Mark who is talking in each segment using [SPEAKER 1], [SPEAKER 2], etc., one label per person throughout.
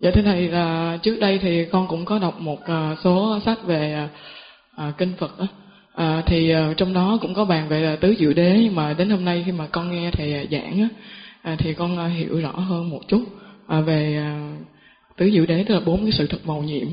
[SPEAKER 1] Dạ thưa thầy là trước đây thì con cũng có đọc một à, số sách về à, kinh Phật á. À, thì à, trong đó cũng có bàn về à, tứ diệu đế nhưng mà đến hôm nay khi mà con nghe thầy à, giảng á, à, thì con à, hiểu rõ hơn một chút à, về à, tứ diệu đế tức là bốn cái sự thật màu nhiệm.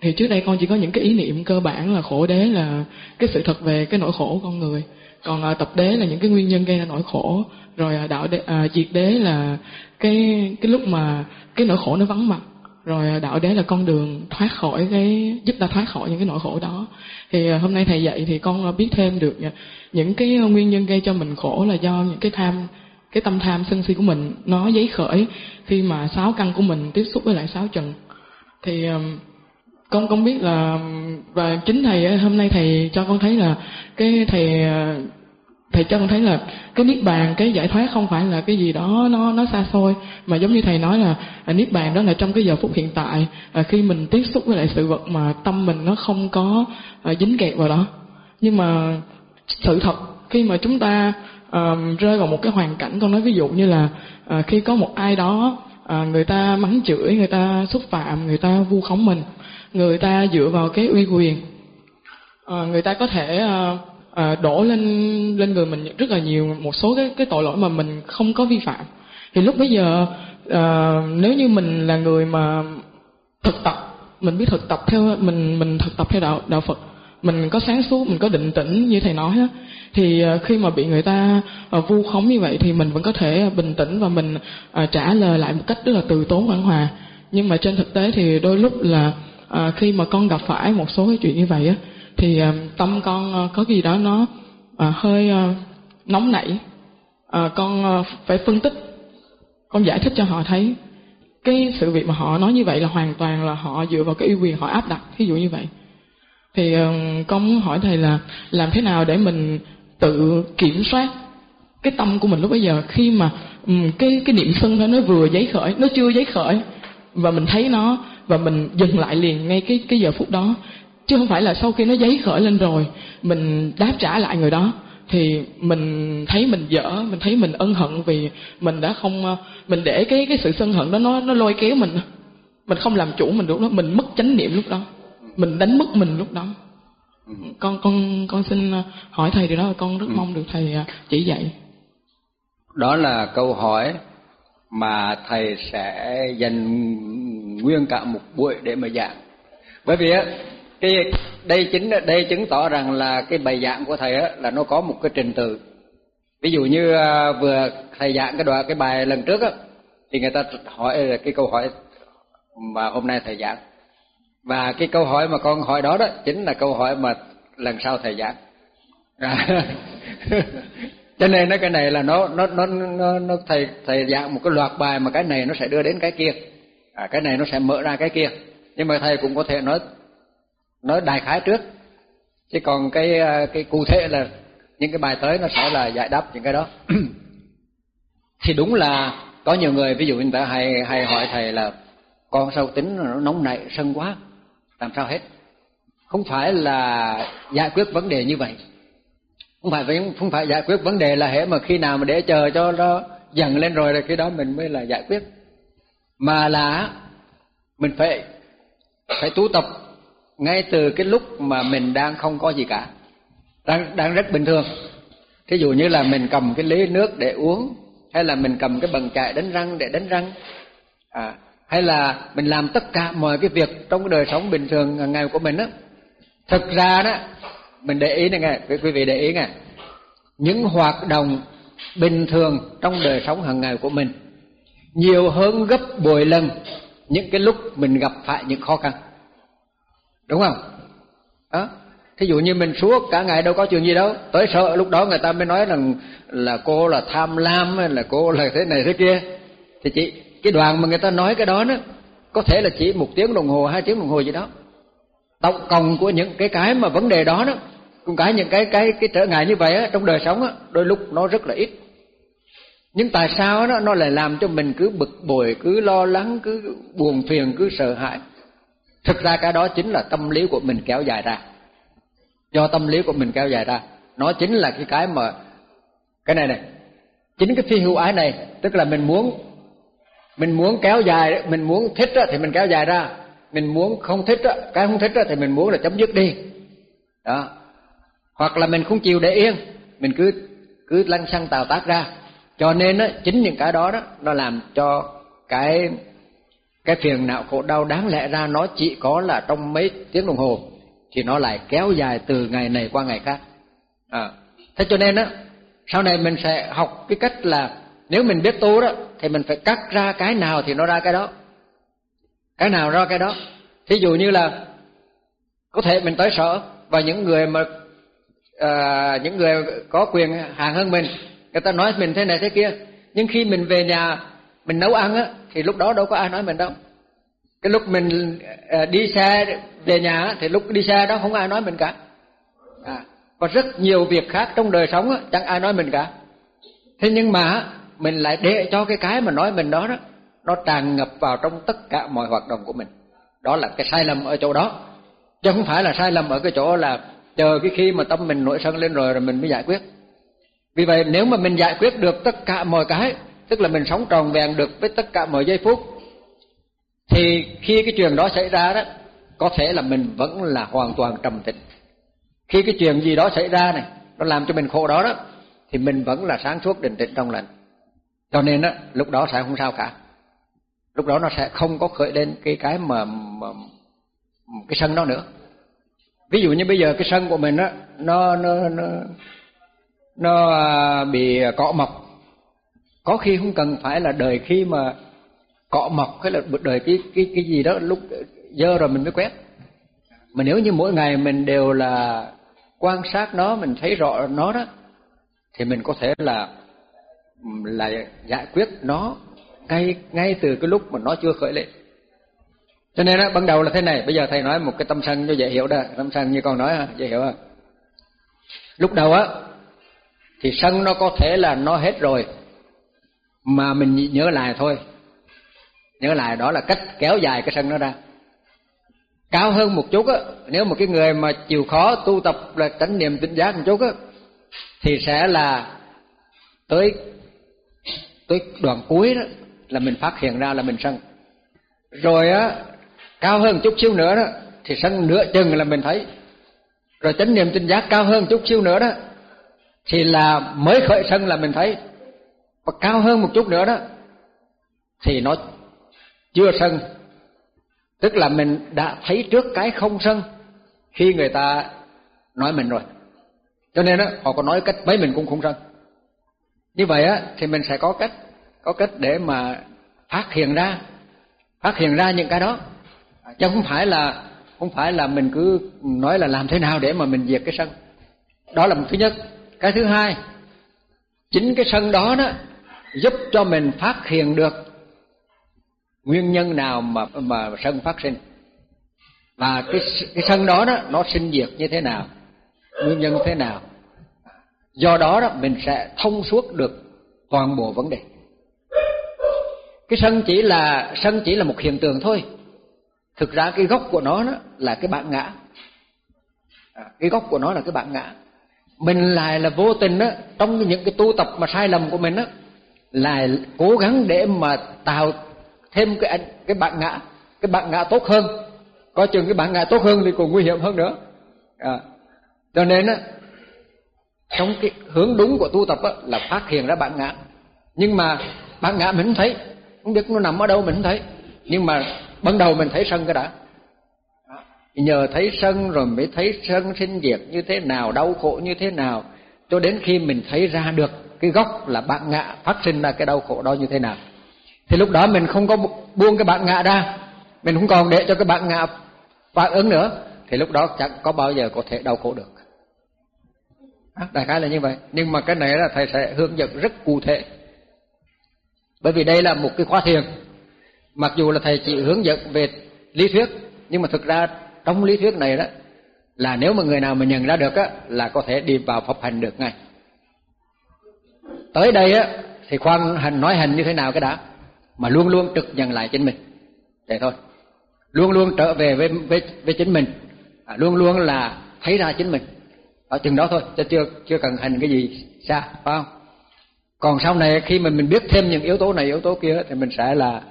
[SPEAKER 1] Thì trước đây con chỉ có những cái ý niệm cơ bản là khổ đế là cái sự thật về cái nỗi khổ của con người. Còn à, tập đế là những cái nguyên nhân gây ra nỗi khổ. Rồi à, đạo đế, à, diệt đế là cái cái lúc mà cái nỗi khổ nó vắng mặt. Rồi à, đạo đế là con đường thoát khỏi cái giúp ta thoát khỏi những cái nỗi khổ đó. Thì à, hôm nay thầy dạy thì con biết thêm được những cái nguyên nhân gây cho mình khổ là do những cái tham cái tâm tham sân si của mình nó giấy khởi khi mà sáu căn của mình tiếp xúc với lại sáu trần. Thì con không biết là và chính thầy hôm nay thầy cho con thấy là cái thầy thầy cho con thấy là cái niết bàn cái giải thoát không phải là cái gì đó nó nó xa xôi mà giống như thầy nói là à, niết bàn đó là trong cái giờ phút hiện tại à, khi mình tiếp xúc với lại sự vật mà tâm mình nó không có à, dính kẹt vào đó. Nhưng mà sự thật khi mà chúng ta à, rơi vào một cái hoàn cảnh con nói ví dụ như là à, khi có một ai đó à, người ta mắng chửi người ta xúc phạm người ta vu khống mình người ta dựa vào cái uy quyền à, người ta có thể à, à, đổ lên lên người mình rất là nhiều một số cái cái tội lỗi mà mình không có vi phạm. Thì lúc bây giờ à, nếu như mình là người mà thực tập mình biết thực tập theo mình mình thực tập theo đạo đạo Phật mình có sáng suốt mình có định tĩnh như thầy nói á thì à, khi mà bị người ta à, vu khống như vậy thì mình vẫn có thể bình tĩnh và mình à, trả lời lại một cách rất là từ tốn ngoan hòa. Nhưng mà trên thực tế thì đôi lúc là khi mà con gặp phải một số cái chuyện như vậy á thì à, tâm con à, có gì đó nó à, hơi nóng nảy con phải phân tích, con giải thích cho họ thấy. Cái sự việc mà họ nói như vậy là hoàn toàn là họ dựa vào cái uy quyền họ áp đặt ví dụ như vậy. Thì con muốn hỏi thầy là làm thế nào để mình tự kiểm soát cái tâm của mình lúc bây giờ khi mà ừ, cái cái niệm sân đó nó vừa giấy khởi, nó chưa giấy khởi, và mình thấy nó, và mình dừng lại liền ngay cái cái giờ phút đó chứ không phải là sau khi nó giấy khởi lên rồi mình đáp trả lại người đó thì mình thấy mình dở mình thấy mình ân hận vì mình đã không mình để cái cái sự sân hận đó nó nó lôi kéo mình. Mình không làm chủ mình lúc đó mình mất chánh niệm lúc đó mình đánh mất mình lúc đó. Con con con xin hỏi thầy điều đó con rất ừ. mong được thầy ờ, chỉ dạy.
[SPEAKER 2] Đó là câu hỏi mà thầy sẽ dành nguyên cả một buổi để mà giảng. Bởi vì á cái đây chính đây chứng tỏ rằng là cái bài giảng của thầy á là nó có một cái trình tự. Ví dụ như à, vừa thầy giảng cái đoạn cái bài lần trước á thì người ta hỏi là cái câu hỏi mà hôm nay thầy giảng. Và cái câu hỏi mà con hỏi đó đó chính là câu hỏi mà lần sau thầy giảng. Cho nên nó cái này là nó nó nó nó, nó thầy thầy giảng một cái loạt bài mà cái này nó sẽ đưa đến cái kia. À, cái này nó sẽ mở ra cái kia. Nhưng mà thầy cũng có thể nói nói đại khái trước. Chứ còn cái ờ, cái cụ thể là những cái bài tới nó sẽ là giải đáp những cái đó. Thì đúng là có nhiều người, ví dụ như ta hay hay hỏi thầy là con sao tính nó nóng nảy, sân quá? Làm sao hết? Không phải là giải quyết vấn đề như vậy. Không phải không phải giải quyết vấn đề là hệ mà khi nào mà để chờ cho nó dần lên rồi thì khi đó mình mới là giải quyết. Mà là mình phải phải tu tập ngay từ cái lúc mà mình đang không có gì cả. Đang đang rất bình thường. Thí dụ như là mình cầm cái ly nước để uống hay là mình cầm cái bằng chải đánh răng để đánh răng à, hay là mình làm tất cả mọi cái việc trong cái đời sống bình thường hàng ngày của mình á. Thực ra đó mình để ý này nghe quý vị để ý nghe. Những hoạt động bình thường trong đời sống hàng ngày của mình nhiều hơn gấp bội lần những cái lúc mình gặp phải những khó khăn đúng không? Đó. Thí dụ như mình suốt cả ngày đâu có chuyện gì đâu. Tới sợ lúc đó người ta mới nói rằng là cô là tham lam hay là cô là thế này thế kia. Thì chị, cái đoàn mà người ta nói cái đó đó, có thể là chỉ một tiếng đồng hồ, hai tiếng đồng hồ gì đó. Tổng cộng của những cái cái mà vấn đề đó đó, cũng cái những cái cái cái trở ngại như vậy á, trong đời sống á, đôi lúc nó rất là ít. Nhưng tại sao đó nó lại làm cho mình cứ bực bội, cứ lo lắng, cứ buồn phiền, cứ sợ hãi? Thực ra cái đó chính là tâm lý của mình kéo dài ra. Do tâm lý của mình kéo dài ra, nó chính là cái cái mà, cái này này, chính cái phi hữu ái này, tức là mình muốn mình muốn kéo dài, mình muốn thích thì mình kéo dài ra. Mình muốn không thích cái không thích thì mình muốn là chấm dứt đi. Đó. Hoặc là mình không chịu để yên, mình cứ cứ lăng xăng tào tác ra. Cho nên á, chính những cái đó đó, nó làm cho cái cái phiền não khổ đau đáng lẽ ra nó chỉ có là trong mấy tiếng đồng hồ thì nó lại kéo dài từ ngày này qua ngày khác. À, thế cho nên á sau này mình sẽ học cái cách là nếu mình biết tu đó thì mình phải cắt ra cái nào thì nó ra cái đó. Cái nào ra cái đó. Thí dụ như là có thể mình tới sở và những người mà à, những người có quyền hàng hơn mình người ta nói mình thế này thế kia nhưng khi mình về nhà mình nấu ăn á thì lúc đó đâu có ai nói mình đâu. Cái lúc mình ờ, đi xe về nhà thì lúc đi xe đó không ai nói mình cả. À, và rất nhiều việc khác trong đời sống á chẳng ai nói mình cả. Thế nhưng mà mình lại để cho cái cái mà nói mình đó đó nó tràn ngập vào trong tất cả mọi hoạt động của mình. Đó là cái sai lầm ở chỗ đó. Chứ không phải là sai lầm ở cái chỗ là chờ cái khi mà tâm mình nổi sân lên rồi rồi mình mới giải quyết. Vì vậy nếu mà mình giải quyết được tất cả mọi cái tức là mình sống tròn vẹn được với tất cả mọi giây phút. Thì khi cái chuyện đó xảy ra đó có thể là mình vẫn là hoàn toàn trầm tĩnh. Khi cái chuyện gì đó xảy ra này nó làm cho mình khổ đó đó thì mình vẫn là sáng suốt định tĩnh trong lành. Cho nên đó lúc đó sẽ không sao cả. Lúc đó nó sẽ không có khởi lên cái cái mà, mà cái sân đó nữa. Ví dụ như bây giờ cái sân của mình á nó nó nó nó à, bị cọ mọc có khi không cần phải là đời khi mà cọ mọc hay là đời cái cái cái gì đó, lúc dơ rồi mình mới quét. Mà nếu như mỗi ngày mình đều là quan sát nó, mình thấy rõ nó đó, thì mình có thể là là giải quyết nó ngay ngay từ cái lúc mà nó chưa khởi lên. Cho nên á, ban đầu là thế này, bây giờ thầy nói một cái tâm sân cho dễ hiểu đó. Tâm sân như con nói dễ hiểu không? Lúc đầu á, thì sân nó có thể là nó hết rồi mà mình nhớ lại thôi. Nhớ lại đó là cách kéo dài cái sân nó ra. Cao hơn một chút á, nếu một cái người mà chịu khó tu tập là tránh niệm tỉnh giác một chút á, thì sẽ là tới tới đoạn cuối đó là mình phát hiện ra là mình sân. Rồi á, cao hơn chút xíu nữa đó, thì sân nửa chừng là mình thấy. Rồi chánh niệm tinh giác cao hơn chút xíu nữa đó, thì là mới khởi sân là mình thấy và cao hơn một chút nữa đó, thì nó chưa sân. Tức là mình đã thấy trước cái không sân khi người ta nói mình rồi. Cho nên đó, họ có nói cách mấy mình cũng không sân. Như vậy á, thì mình sẽ có cách có cách để mà phát hiện ra, phát hiện ra những cái đó. Chứ không phải là, không phải là mình cứ nói là làm thế nào để mà mình diệt cái sân. Đó là một thứ nhất. Cái thứ hai chính cái sân đó đó giúp cho mình phát hiện được nguyên nhân nào mà mà sân phát sinh. Và cái cái sân đó đó nó sinh diệt như thế nào nguyên nhân thế nào. Do đó đó mình sẽ thông suốt được toàn bộ vấn đề. Cái sân chỉ là sân chỉ là một hiện tượng thôi. Thực ra cái gốc của nó đó là cái bản ngã. À, cái gốc của nó là cái bản ngã mình lại là vô tình đó trong những cái tu tập mà sai lầm của mình đó lại cố gắng để mà tạo thêm cái cái bản ngã cái bản ngã tốt hơn. Coi chừng cái bản ngã tốt hơn thì còn nguy hiểm hơn nữa. À, cho nên á trong cái hướng đúng của tu tập á, là phát hiện ra bản ngã. Nhưng mà bản ngã mình không thấy không biết nó nằm ở đâu mình không thấy. Nhưng mà ban đầu mình thấy sân cái đã nhờ thấy sân rồi mới thấy sân sinh diệt như thế nào, đau khổ như thế nào. Cho đến khi mình thấy ra được cái gốc là bạn ngạ phát sinh ra cái đau khổ đó như thế nào. Thì lúc đó mình không có buông cái bạn ngạ ra. Mình không còn để cho cái bạn ngạ phản ứng nữa. Thì lúc đó chẳng có bao giờ có thể đau khổ được. Đại khái là như vậy. Nhưng mà cái này là thầy sẽ hướng dẫn rất cụ thể. Bởi vì đây là một cái khóa thiền. Mặc dù là thầy chỉ hướng dẫn về lý thuyết, nhưng mà thực ra trong lý thuyết này đó là nếu mà người nào mà nhận ra được á là có thể đi vào pháp hành được ngay. Tới đây á thì khoan hành nói hành như thế nào cái đã mà luôn luôn trực nhận lại chính mình. Vậy thôi. Luôn luôn trở về với với với chính mình. À, luôn luôn là thấy ra chính mình. Ở chừng đó thôi chứ chưa chưa cần hành cái gì xa phải không? Còn sau này khi mà mình biết thêm những yếu tố này yếu tố kia thì mình sẽ là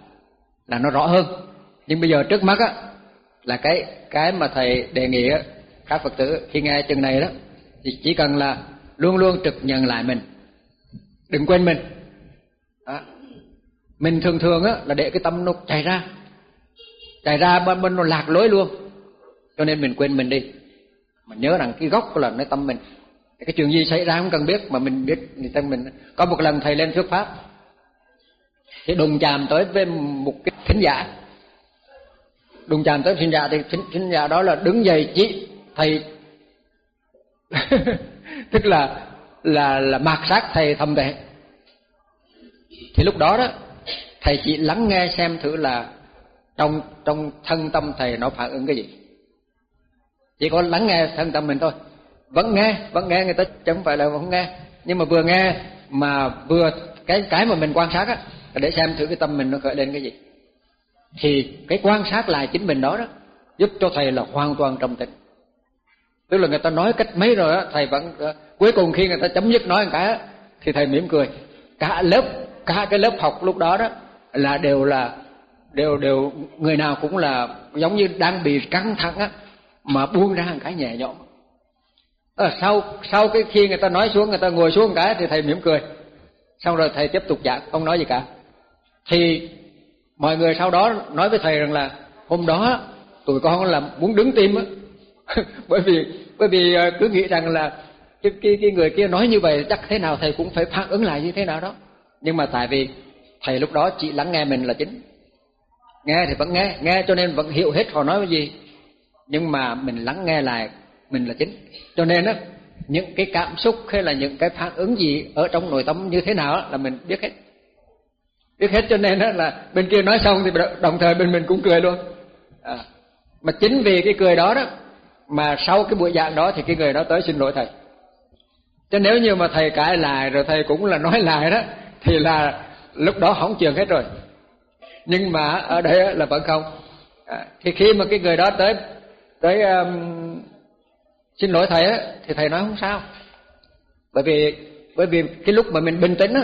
[SPEAKER 2] là nó rõ hơn. Nhưng bây giờ trước mắt á là cái cái mà thầy đề nghị các phật tử khi nghe chừng này đó, thì chỉ cần là luôn luôn trực nhận lại mình. Đừng quên mình. Đó. mình thường thường á, là để cái tâm nó chạy ra. Chạy ra bên bên nó lạc lối luôn. Cho nên mình quên mình đi. Mình nhớ rằng cái gốc là nơi tâm mình, cái chuyện gì xảy ra không cần biết, mà mình biết thì tâm mình. Có một lần thầy lên thuyết pháp, thì đùng chạm tới với một cái thính giả đụng chạm tới sinh ra thì sinh, sinh ra đó là đứng dậy chỉ thầy. Tức là là là mạt sát thầy thầm tệ thì lúc đó đó thầy chỉ lắng nghe xem thử là trong trong thân tâm thầy nó phản ứng cái gì. Chỉ có lắng nghe thân tâm mình thôi. Vẫn nghe vẫn nghe người ta chẳng phải là không nghe. Nhưng mà vừa nghe mà vừa cái cái mà mình quan sát á để xem thử cái tâm mình nó khởi lên cái gì thì cái quan sát lại chính mình đó đó giúp cho thầy là hoàn toàn trong tĩnh. Tức là người ta nói cách mấy rồi đó thầy vẫn ờ, cuối cùng khi người ta chấm dứt nói một cái thì thầy mỉm cười. Cả lớp cả cái lớp học lúc đó đó là đều là đều đều người nào cũng là giống như đang bị căng thẳng á mà buông ra một cái nhẹ nhõm. À, sau sau cái khi người ta nói xuống người ta ngồi xuống một cái thì thầy mỉm cười. Xong rồi thầy tiếp tục giảng không nói gì cả. Thì mọi người sau đó nói với thầy rằng là hôm đó tụi con là muốn đứng tim á. Bởi vì bởi vì ờ, cứ nghĩ rằng là cái, cái cái người kia nói như vậy chắc thế nào thầy cũng phải phản ứng lại như thế nào đó. Nhưng mà tại vì thầy lúc đó chỉ lắng nghe mình là chính. Nghe thì vẫn nghe nghe cho nên vẫn hiểu hết họ nói cái gì. Nhưng mà mình lắng nghe lại mình là chính. Cho nên á những cái cảm xúc hay là những cái phản ứng gì ở trong nội tâm như thế nào là mình biết hết biết hết cho nên đó là bên kia nói xong thì đồng thời bên mình cũng cười luôn. À, mà chính vì cái cười đó đó mà sau cái buổi giảng đó thì cái người đó tới xin lỗi thầy. Cho nếu như mà thầy cãi lại rồi thầy cũng là nói lại đó thì là lúc đó hỏng chuyện hết rồi. Nhưng mà ở đây là vẫn không. À, thì khi mà cái người đó tới tới um, xin lỗi thầy á thì thầy nói không sao. Bởi vì bởi vì cái lúc mà mình bình tĩnh á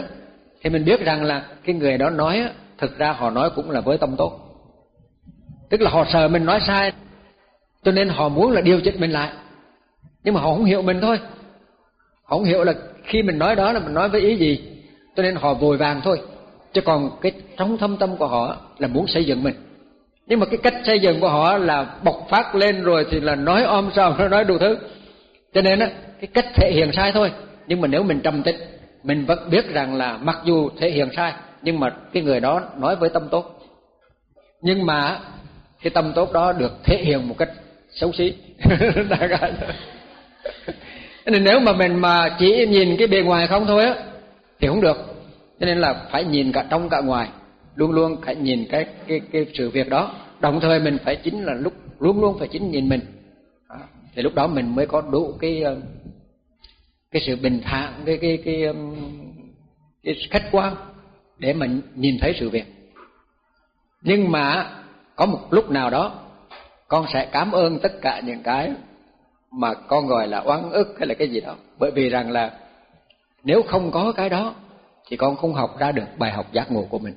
[SPEAKER 2] thì mình biết rằng là cái người đó nói thực ra họ nói cũng là với tâm tốt. Tức là họ sợ mình nói sai, cho nên họ muốn là điều chỉnh mình lại. Nhưng mà họ không hiểu mình thôi. Họ không hiểu là khi mình nói đó là mình nói với ý gì, cho nên họ vội vàng thôi. Chứ còn cái trong thâm tâm của họ là muốn xây dựng mình. Nhưng mà cái cách xây dựng của họ là bộc phát lên rồi thì là nói om sòm, nói đủ thứ. Cho nên á, cái cách thể hiện sai thôi. Nhưng mà nếu mình trầm tĩnh mình vẫn biết rằng là mặc dù thể hiện sai nhưng mà cái người đó nói với tâm tốt. Nhưng mà cái tâm tốt đó được thể hiện một cách xấu xí. Nên nếu mà mình mà chỉ nhìn cái bề ngoài không thôi á thì không được. Cho nên là phải nhìn cả trong cả ngoài luôn luôn phải nhìn cái cái cái sự việc đó. Đồng thời mình phải chính là lúc luôn luôn phải chính nhìn mình. À, thì lúc đó mình mới có đủ cái ờ, cái sự bình thản cái cái cái cái, cái khách quan để mình nhìn thấy sự việc. Nhưng mà có một lúc nào đó con sẽ cảm ơn tất cả những cái mà con gọi là oán ức hay là cái gì đó. Bởi vì rằng là nếu không có cái đó thì con không học ra được bài học giác ngộ của mình.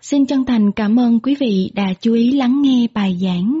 [SPEAKER 3] Xin chân thành cảm ơn quý vị đã chú ý lắng nghe bài giảng.